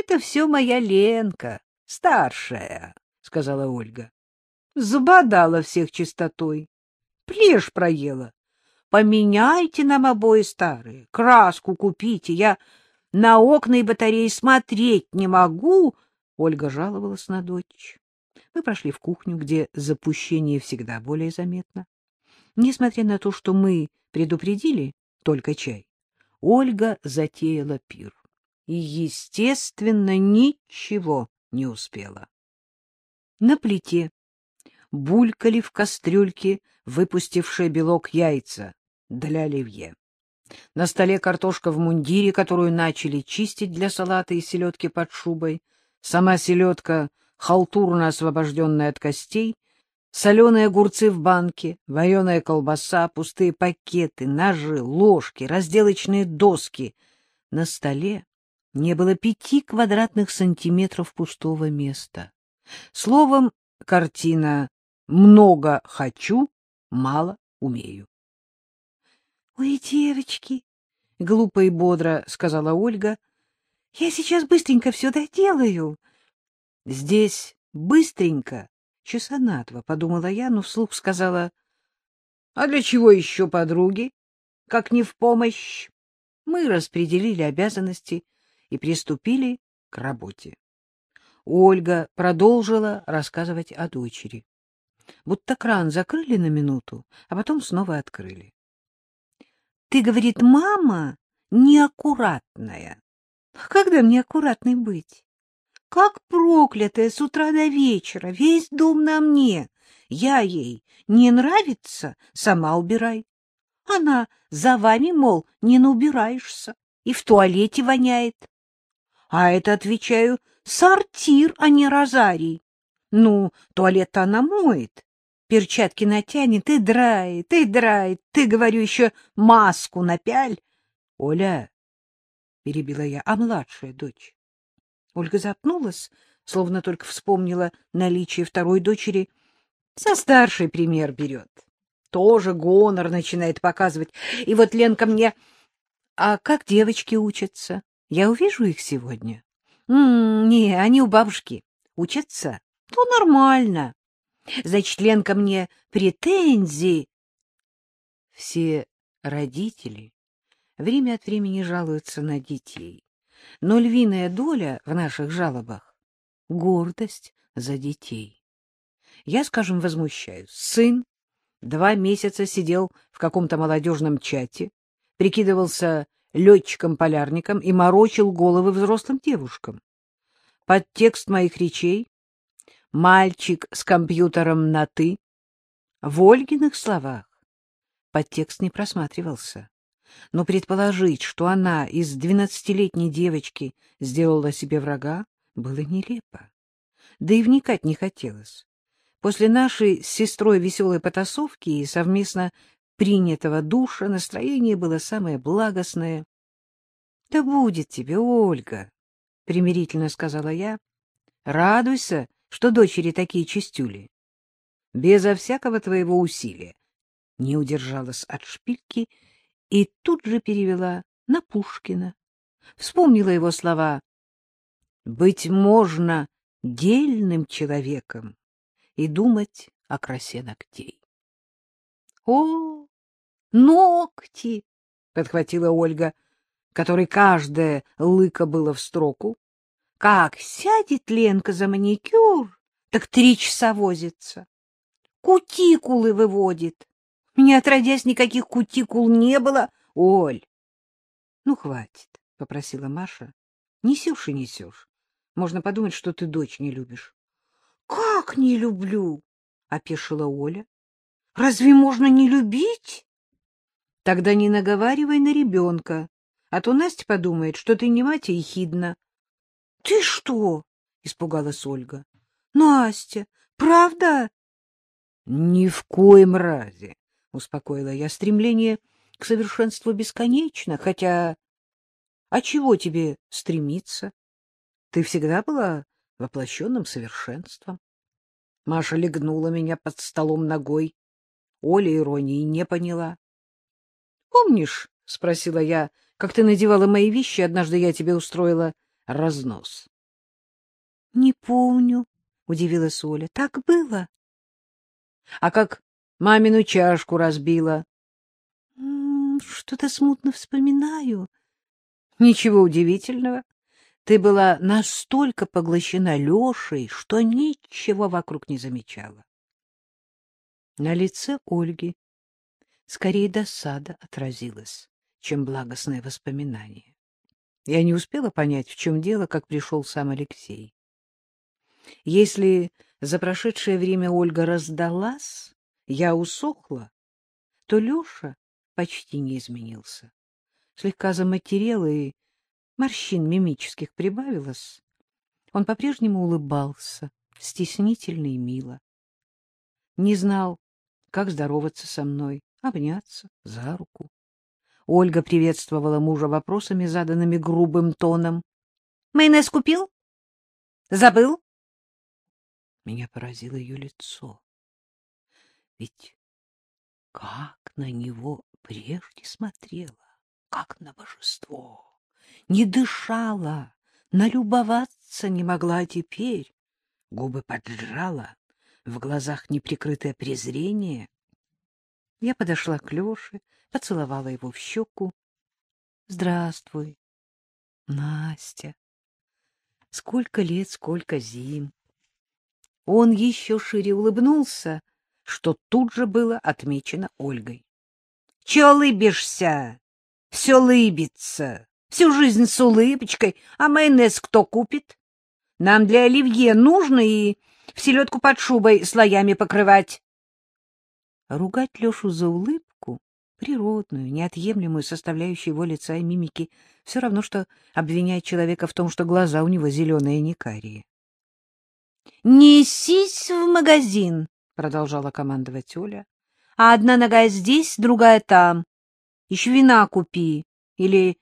Это все моя Ленка, старшая, — сказала Ольга. Забодала всех чистотой. Плешь проела. Поменяйте нам обои старые, краску купите. Я на окна и батареи смотреть не могу. Ольга жаловалась на дочь. Мы прошли в кухню, где запущение всегда более заметно. Несмотря на то, что мы предупредили только чай, Ольга затеяла пир и, естественно, ничего не успела. На плите булькали в кастрюльке выпустившие белок яйца для оливье. На столе картошка в мундире, которую начали чистить для салата и селедки под шубой, сама селедка, халтурно освобожденная от костей, соленые огурцы в банке, вареная колбаса, пустые пакеты, ножи, ложки, разделочные доски. На столе не было пяти квадратных сантиметров пустого места. Словом, картина «много хочу, мало умею». Ой, девочки, — глупо и бодро сказала Ольга, — я сейчас быстренько все доделаю. Здесь быстренько, часа на два, — подумала я, но вслух сказала, — а для чего еще подруги, как не в помощь? Мы распределили обязанности и приступили к работе. Ольга продолжила рассказывать о дочери. Будто кран закрыли на минуту, а потом снова открыли. Ты, говорит, мама неаккуратная. Когда мне аккуратной быть? Как проклятая с утра до вечера, весь дом на мне. Я ей не нравится, сама убирай. Она за вами, мол, не наубираешься, и в туалете воняет. А это, отвечаю, сортир, а не розарий. Ну, туалет она моет, перчатки натянет и драет, и драет. Ты, говорю, еще маску напяль. — Оля, — перебила я, — а младшая дочь? Ольга запнулась, словно только вспомнила наличие второй дочери. Со старшей пример берет. Тоже гонор начинает показывать. И вот Ленка мне... А как девочки учатся? Я увижу их сегодня? М -м, не, они у бабушки. Учатся? Ну, нормально. Значит, Ленка мне претензии. Все родители время от времени жалуются на детей, но львиная доля в наших жалобах — гордость за детей. Я, скажем, возмущаюсь. Сын два месяца сидел в каком-то молодежном чате, прикидывался летчиком-полярником и морочил головы взрослым девушкам. Подтекст моих речей мальчик с компьютером на «ты». В Ольгиных словах подтекст не просматривался. Но предположить, что она из двенадцатилетней девочки сделала себе врага, было нелепо. Да и вникать не хотелось. После нашей с сестрой веселой потасовки и совместно принятого душа настроение было самое благостное. — Да будет тебе, Ольга, — примирительно сказала я. — Радуйся, что дочери такие чистюли. Безо всякого твоего усилия не удержалась от шпильки и тут же перевела на Пушкина. Вспомнила его слова «Быть можно дельным человеком и думать о красе ногтей». «О, ногти!» — подхватила Ольга, которой каждая лыка было в строку. Как сядет Ленка за маникюр, так три часа возится. Кутикулы выводит. Мне отродясь никаких кутикул не было. Оль, ну хватит, — попросила Маша. Несешь и несешь. Можно подумать, что ты дочь не любишь. — Как не люблю? — опешила Оля. — Разве можно не любить? — Тогда не наговаривай на ребенка, а то Настя подумает, что ты не мать, а ехидна. — Ты что? — испугалась Ольга. — Настя, правда? — Ни в коем разе, — успокоила я. — Стремление к совершенству бесконечно, хотя... А чего тебе стремиться? Ты всегда была воплощенным совершенством. Маша легнула меня под столом ногой. Оля иронии не поняла. — Помнишь, — спросила я, — как ты надевала мои вещи, однажды я тебе устроила разнос. — Не помню, — удивилась Оля. — Так было? — А как мамину чашку разбила? — Что-то смутно вспоминаю. — Ничего удивительного. Ты была настолько поглощена Лешей, что ничего вокруг не замечала. На лице Ольги скорее досада отразилась, чем благостное воспоминание. Я не успела понять, в чем дело, как пришел сам Алексей. Если за прошедшее время Ольга раздалась, я усохла, то Леша почти не изменился. Слегка заматерел, и морщин мимических прибавилось. Он по-прежнему улыбался, стеснительно и мило. Не знал, как здороваться со мной, обняться за руку. Ольга приветствовала мужа вопросами, заданными грубым тоном. — Майонез купил? Забыл? Меня поразило ее лицо. Ведь как на него прежде смотрела, как на божество. Не дышала, налюбоваться не могла, а теперь губы поджала, в глазах неприкрытое презрение. Я подошла к Леше, поцеловала его в щеку. — Здравствуй, Настя. Сколько лет, сколько зим. Он еще шире улыбнулся, что тут же было отмечено Ольгой. — Че улыбишься? Все лыбится. Всю жизнь с улыбочкой. А майонез кто купит? Нам для оливье нужно и в селедку под шубой слоями покрывать. Ругать Лешу за улыбку, природную, неотъемлемую составляющую его лица и мимики, все равно, что обвинять человека в том, что глаза у него зеленые, не карие. — Несись в магазин, — продолжала командовать Оля. — А одна нога здесь, другая там. Еще вина купи. Или,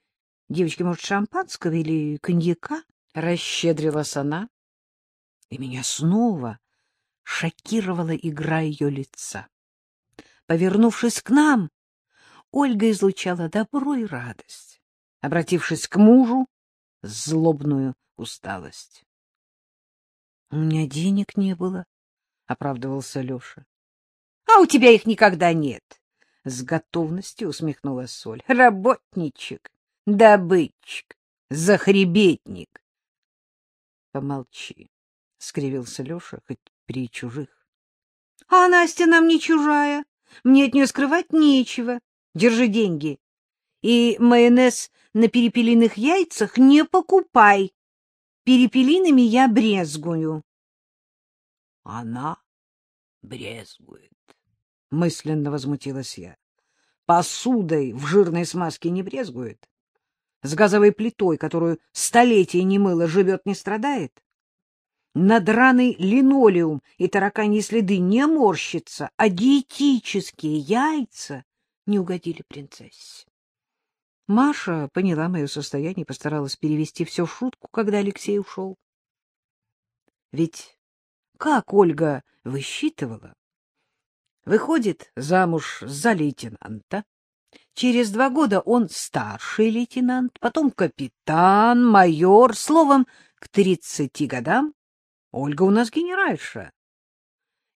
девочки, может, шампанского или коньяка? Расщедрилась она. И меня снова шокировала игра ее лица. Повернувшись к нам, Ольга излучала добро и радость, обратившись к мужу, злобную усталость. — У меня денег не было, — оправдывался Леша. — А у тебя их никогда нет, — с готовностью усмехнулась Соль. — Работничек, добытчик, захребетник. — Помолчи, — скривился Леша, хоть при чужих. — А Настя нам не чужая, мне от нее скрывать нечего. Держи деньги. И майонез на перепелиных яйцах не покупай. Перепелиными я брезгую. Она брезгует, мысленно возмутилась я. Посудой в жирной смазке не брезгует. С газовой плитой, которую столетия не мыло, живет, не страдает на драный линолеум и тараканьи следы не морщится, а диетические яйца не угодили принцессе. Маша поняла мое состояние и постаралась перевести все в шутку, когда Алексей ушел. Ведь как Ольга высчитывала? Выходит замуж за лейтенанта. Через два года он старший лейтенант, потом капитан, майор, словом, к тридцати годам Ольга у нас генеральша.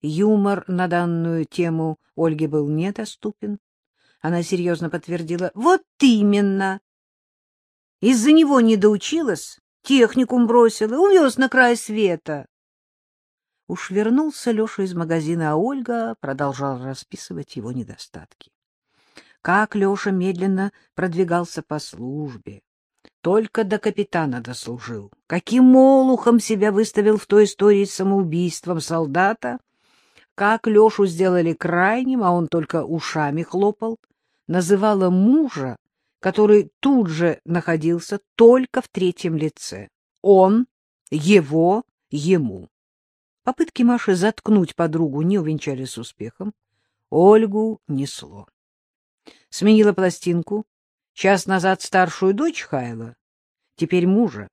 Юмор на данную тему Ольге был недоступен. Она серьезно подтвердила. — Вот именно. Из-за него не доучилась, техникум бросила, увез на край света. Уж вернулся Леша из магазина, а Ольга продолжала расписывать его недостатки. Как Леша медленно продвигался по службе, только до капитана дослужил. Каким олухом себя выставил в той истории с самоубийством солдата, как Лешу сделали крайним, а он только ушами хлопал, называла мужа, который тут же находился только в третьем лице. Он, его, ему. Попытки Маши заткнуть подругу не увенчались успехом. Ольгу несло. Сменила пластинку, Час назад старшую дочь хаяла, теперь мужа.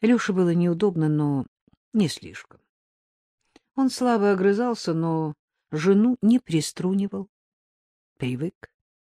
Леше было неудобно, но не слишком. Он слабо огрызался, но жену не приструнивал. Привык.